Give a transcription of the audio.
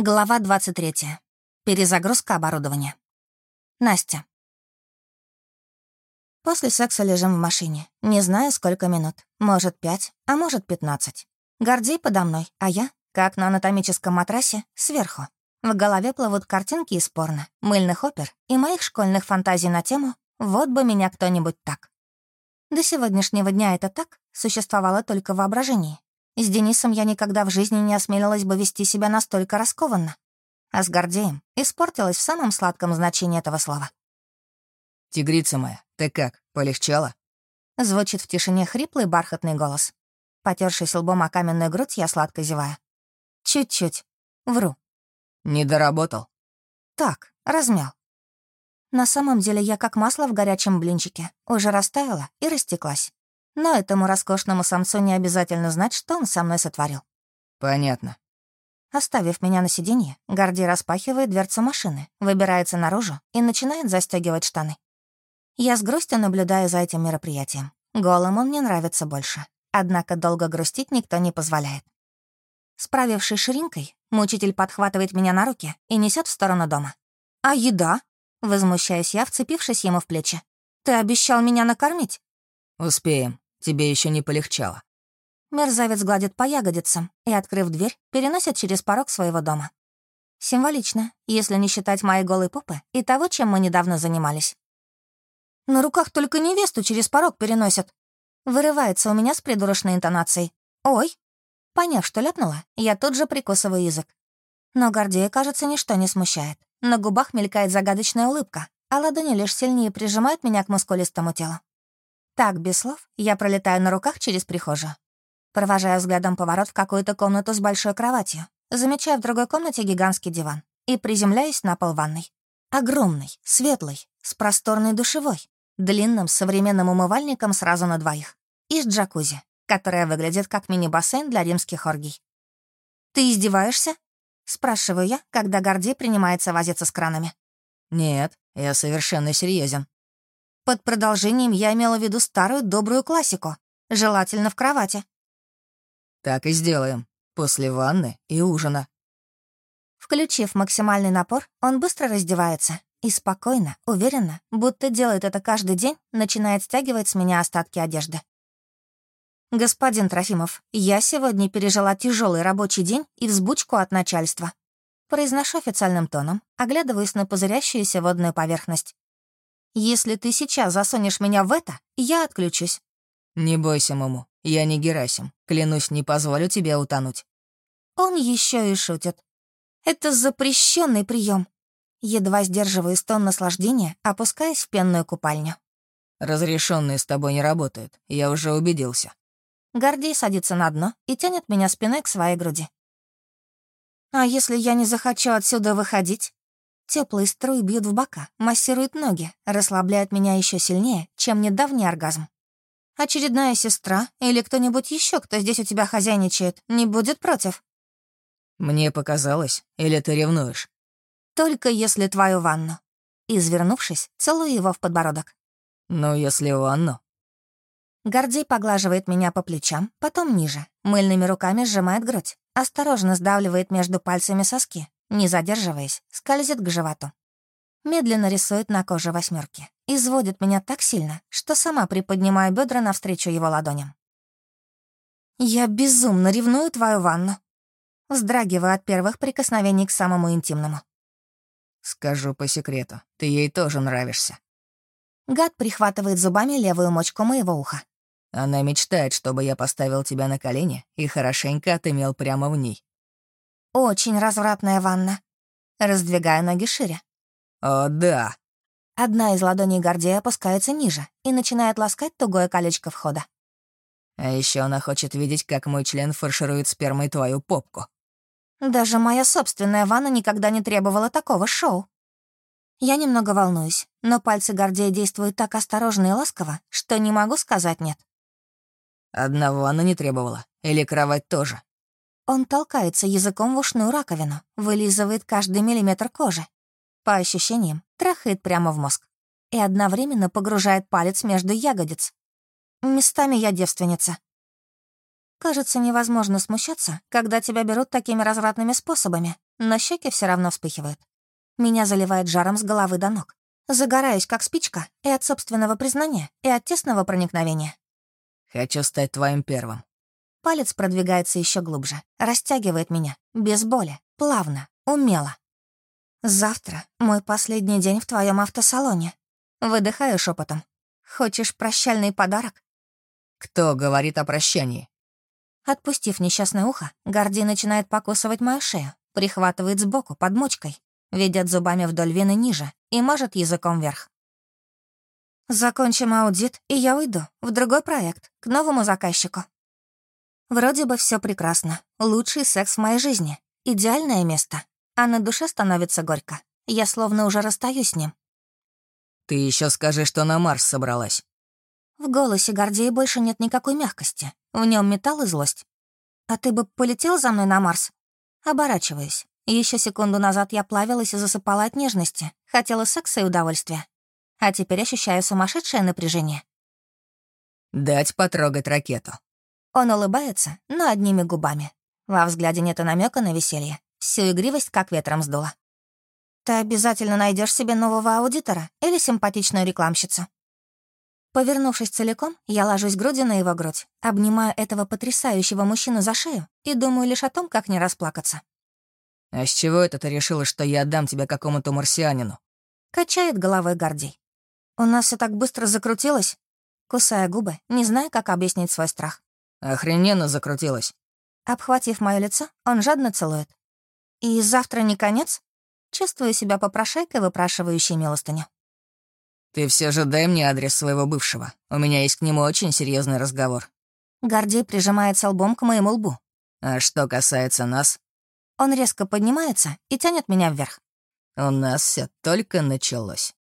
Глава 23. Перезагрузка оборудования. Настя. После секса лежим в машине. Не знаю, сколько минут. Может, пять, а может, пятнадцать. Гордей подо мной, а я, как на анатомическом матрасе, сверху. В голове плывут картинки из порно, мыльных опер и моих школьных фантазий на тему «Вот бы меня кто-нибудь так». До сегодняшнего дня это так существовало только в воображении. С Денисом я никогда в жизни не осмелилась бы вести себя настолько раскованно. А с Гордеем испортилась в самом сладком значении этого слова. «Тигрица моя, ты как, полегчало?» Звучит в тишине хриплый бархатный голос. Потершись лбом о каменную грудь, я сладко зеваю. Чуть-чуть. Вру. «Не доработал?» Так, размял. На самом деле я как масло в горячем блинчике. Уже растаяла и растеклась. Но этому роскошному самцу не обязательно знать, что он со мной сотворил. «Понятно». Оставив меня на сиденье, Горди распахивает дверцу машины, выбирается наружу и начинает застегивать штаны. Я с грустью наблюдаю за этим мероприятием. Голым он мне нравится больше. Однако долго грустить никто не позволяет. Справившись ширинкой, мучитель подхватывает меня на руки и несет в сторону дома. «А еда?» — возмущаюсь я, вцепившись ему в плечи. «Ты обещал меня накормить?» «Успеем», Тебе еще не полегчало». Мерзавец гладит по ягодицам и, открыв дверь, переносит через порог своего дома. Символично, если не считать моей голой попы и того, чем мы недавно занимались. На руках только невесту через порог переносят. Вырывается у меня с придурочной интонацией. «Ой!» Поняв, что ляпнула, я тут же прикусываю язык. Но Гордея, кажется, ничто не смущает. На губах мелькает загадочная улыбка, а ладони лишь сильнее прижимают меня к мускулистому телу. Так, без слов, я пролетаю на руках через прихожую. Провожаю взглядом поворот в какую-то комнату с большой кроватью. Замечаю в другой комнате гигантский диван и приземляюсь на пол ванной. Огромный, светлый, с просторной душевой, длинным современным умывальником сразу на двоих. И с джакузи, которая выглядит как мини-бассейн для римских оргий. «Ты издеваешься?» — спрашиваю я, когда Горди принимается возиться с кранами. «Нет, я совершенно серьезен. Под продолжением я имела в виду старую добрую классику, желательно в кровати. Так и сделаем. После ванны и ужина. Включив максимальный напор, он быстро раздевается и спокойно, уверенно, будто делает это каждый день, начинает стягивать с меня остатки одежды. «Господин Трофимов, я сегодня пережила тяжелый рабочий день и взбучку от начальства». Произношу официальным тоном, оглядываясь на пузырящуюся водную поверхность. Если ты сейчас засунешь меня в это, я отключусь». «Не бойся, Маму, я не Герасим. Клянусь, не позволю тебе утонуть». Он еще и шутит. Это запрещенный прием. Едва сдерживаю стон наслаждения, опускаясь в пенную купальню. Разрешенные с тобой не работают, я уже убедился. Гордей садится на дно и тянет меня спиной к своей груди. «А если я не захочу отсюда выходить?» Теплые струи бьют в бока, массируют ноги, расслабляют меня еще сильнее, чем недавний оргазм. Очередная сестра или кто-нибудь еще, кто здесь у тебя хозяйничает, не будет против? Мне показалось, или ты ревнуешь? Только если твою ванну. Извернувшись, целую его в подбородок. Ну, если ванну. Гордей поглаживает меня по плечам, потом ниже, мыльными руками сжимает грудь, осторожно сдавливает между пальцами соски, не задерживаясь, скользит к животу. Медленно рисует на коже восьмерки. Изводит меня так сильно, что сама приподнимаю бедра навстречу его ладоням. «Я безумно ревную твою ванну». Вздрагиваю от первых прикосновений к самому интимному. «Скажу по секрету, ты ей тоже нравишься». Гад прихватывает зубами левую мочку моего уха. Она мечтает, чтобы я поставил тебя на колени и хорошенько отымел прямо в ней. Очень развратная ванна. Раздвигаю ноги шире. О, да. Одна из ладоней Гордея опускается ниже и начинает ласкать тугое колечко входа. А еще она хочет видеть, как мой член фарширует спермой твою попку. Даже моя собственная ванна никогда не требовала такого шоу. Я немного волнуюсь, но пальцы Гордея действуют так осторожно и ласково, что не могу сказать «нет». Одна ванна не требовала. Или кровать тоже. Он толкается языком в ушную раковину, вылизывает каждый миллиметр кожи. По ощущениям, трахает прямо в мозг. И одновременно погружает палец между ягодиц. Местами я девственница. Кажется, невозможно смущаться, когда тебя берут такими развратными способами, но щеки все равно вспыхивают. Меня заливает жаром с головы до ног. Загораюсь, как спичка, и от собственного признания, и от тесного проникновения. «Хочу стать твоим первым». Палец продвигается еще глубже, растягивает меня, без боли, плавно, умело. «Завтра мой последний день в твоем автосалоне». Выдыхаю шепотом. «Хочешь прощальный подарок?» «Кто говорит о прощании?» Отпустив несчастное ухо, Горди начинает покусывать мою шею, прихватывает сбоку, под мочкой, ведет зубами вдоль вены ниже и мажет языком вверх. Закончим аудит, и я уйду в другой проект, к новому заказчику. Вроде бы все прекрасно. Лучший секс в моей жизни. Идеальное место. А на душе становится горько. Я словно уже расстаюсь с ним. «Ты еще скажи, что на Марс собралась». В голосе Гордея больше нет никакой мягкости. В нем металл и злость. «А ты бы полетел за мной на Марс?» Оборачиваюсь. Еще секунду назад я плавилась и засыпала от нежности, хотела секса и удовольствия. А теперь ощущаю сумасшедшее напряжение. «Дать потрогать ракету». Он улыбается, но одними губами. Во взгляде нет и намека на веселье. Всю игривость как ветром сдуло. «Ты обязательно найдешь себе нового аудитора или симпатичную рекламщицу?» Повернувшись целиком, я ложусь грудью на его грудь, обнимаю этого потрясающего мужчину за шею и думаю лишь о том, как не расплакаться. «А с чего это ты решила, что я отдам тебя какому-то марсианину?» Качает головой Гордей. «У нас все так быстро закрутилось?» Кусая губы, не зная, как объяснить свой страх. «Охрененно закрутилось». Обхватив мое лицо, он жадно целует. «И завтра не конец?» Чувствую себя попрошайкой, выпрашивающей милостыню. «Ты все же дай мне адрес своего бывшего. У меня есть к нему очень серьезный разговор». Гордей прижимается лбом к моему лбу. «А что касается нас, он резко поднимается и тянет меня вверх. У нас все только началось.